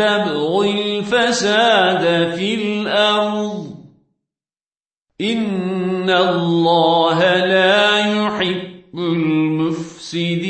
ولا تبغ الفساد في الأرض. إن الله لا يحب المفسدين.